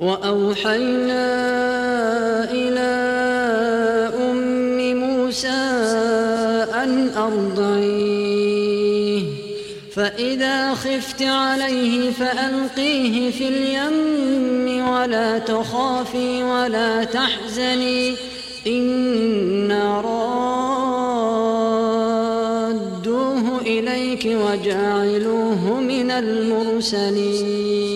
وأوحينا إلى أم موسى أن أرضعيه فإذا خفت عليه فألقيه في اليم ولا تخافي ولا تحزني إنا رادوه إليك وجاعلوه من المرسلين.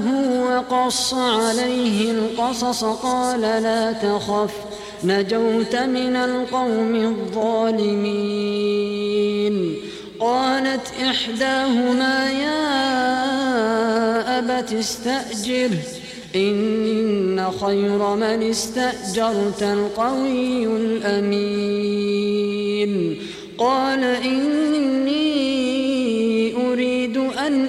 جاءه وقص عليه القصص قال لا تخف نجوت من القوم الظالمين. قالت إحداهما يا أبت استأجره إن خير من استأجرت القوي الأمين. قال إني أريد أن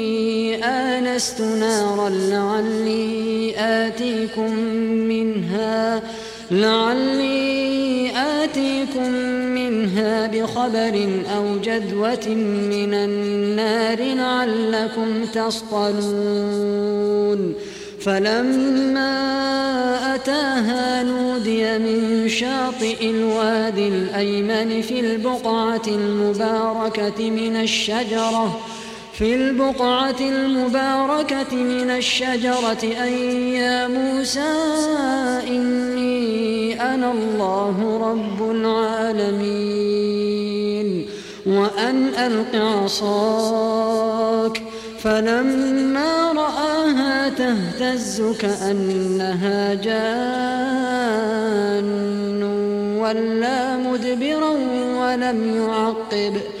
آنست نارا لعلي آتيكم منها لعلي آتيكم منها بخبر أو جذوة من النار لعلكم تصطلون. فلما أتاها نودي من شاطئ الوادي الأيمن في البقعة المباركة من الشجرة في البقعة المباركة من الشجرة أن يا موسى إني أنا الله رب العالمين وأن ألق عصاك فلما رآها تهتز كأنها جان ولا مدبرا ولم يعقب ۖ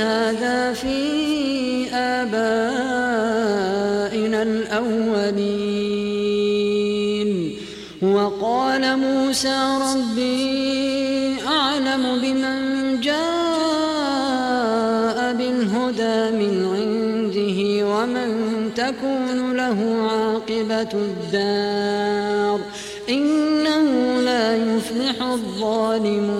بهذا في آبائنا الأولين. وقال موسى ربي أعلم بمن جاء بالهدى من عنده ومن تكون له عاقبة الدار. إنه لا يفلح الظالمون.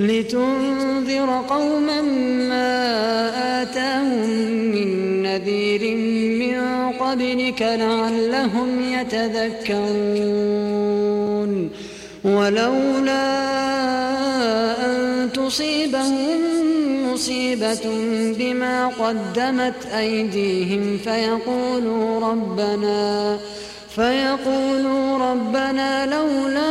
لتنذر قوما ما آتاهم من نذير من قبلك لعلهم يتذكرون. ولولا أن تصيبهم مصيبة بما قدمت أيديهم فيقولوا ربنا فيقولوا ربنا لولا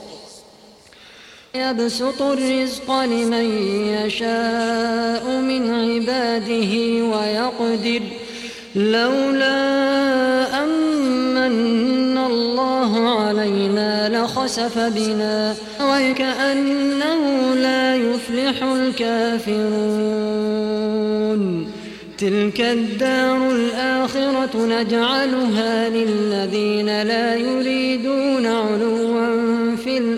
يبسط الرزق لمن يشاء من عباده ويقدر. لولا أمن الله علينا لخسف بنا وكأنه لا يفلح الكافرون. تلك الدار الآخرة نجعلها للذين لا يريدون علوا.